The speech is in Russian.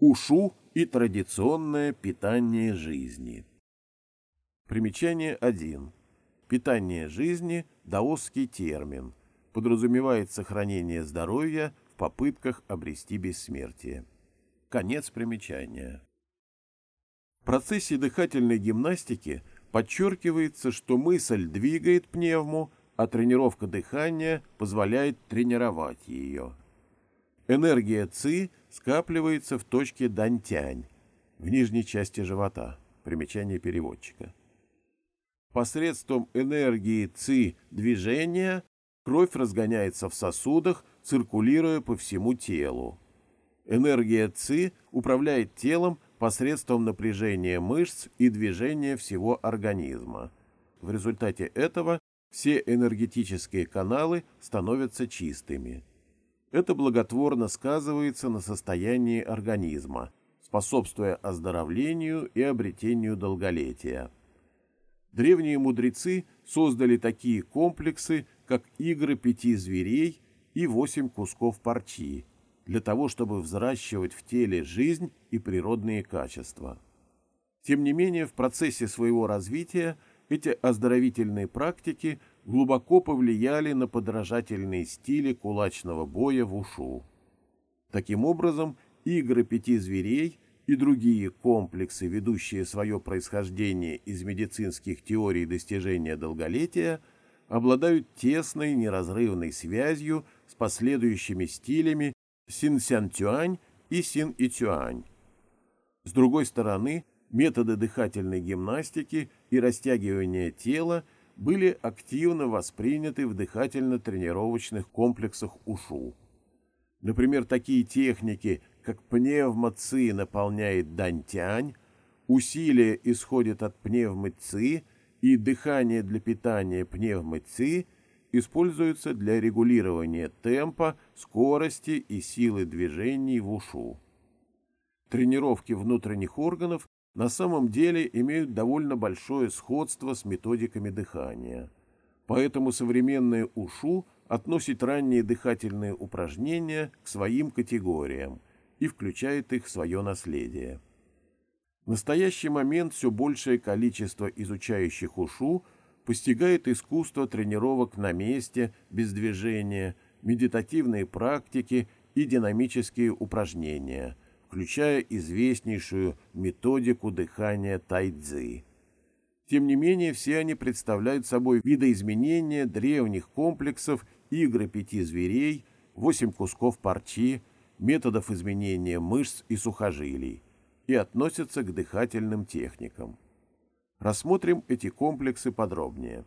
Ушу и традиционное питание жизни. Примечание 1. Питание жизни – даосский термин. Подразумевает сохранение здоровья в попытках обрести бессмертие. Конец примечания. В процессе дыхательной гимнастики подчеркивается, что мысль двигает пневму, а тренировка дыхания позволяет тренировать ее. Энергия ЦИ скапливается в точке Дантянь, в нижней части живота. Примечание переводчика. Посредством энергии ЦИ движения кровь разгоняется в сосудах, циркулируя по всему телу. Энергия ЦИ управляет телом посредством напряжения мышц и движения всего организма. В результате этого все энергетические каналы становятся чистыми. Это благотворно сказывается на состоянии организма, способствуя оздоровлению и обретению долголетия. Древние мудрецы создали такие комплексы, как игры пяти зверей и восемь кусков парчи, для того, чтобы взращивать в теле жизнь и природные качества. Тем не менее, в процессе своего развития эти оздоровительные практики глубоко повлияли на подражательные стили кулачного боя в ушу. Таким образом, игры пяти зверей и другие комплексы, ведущие свое происхождение из медицинских теорий достижения долголетия, обладают тесной неразрывной связью с последующими стилями Син-Сян-Тюань и Син-И-Тюань. С другой стороны, методы дыхательной гимнастики и растягивания тела – были активно восприняты в дыхательно-тренировочных комплексах УШУ. Например, такие техники, как пневмоци наполняет дантянь, усилие исходит от пневмоци и дыхание для питания пневмоци используются для регулирования темпа, скорости и силы движений в ушу. Тренировки внутренних органов на самом деле имеют довольно большое сходство с методиками дыхания. Поэтому современное УШУ относит ранние дыхательные упражнения к своим категориям и включает их в свое наследие. В настоящий момент все большее количество изучающих УШУ постигает искусство тренировок на месте, без движения, медитативные практики и динамические упражнения – включая известнейшую методику дыхания тайцзи. Тем не менее, все они представляют собой видоизменения древних комплексов игры пяти зверей, восемь кусков парчи, методов изменения мышц и сухожилий и относятся к дыхательным техникам. Рассмотрим эти комплексы подробнее.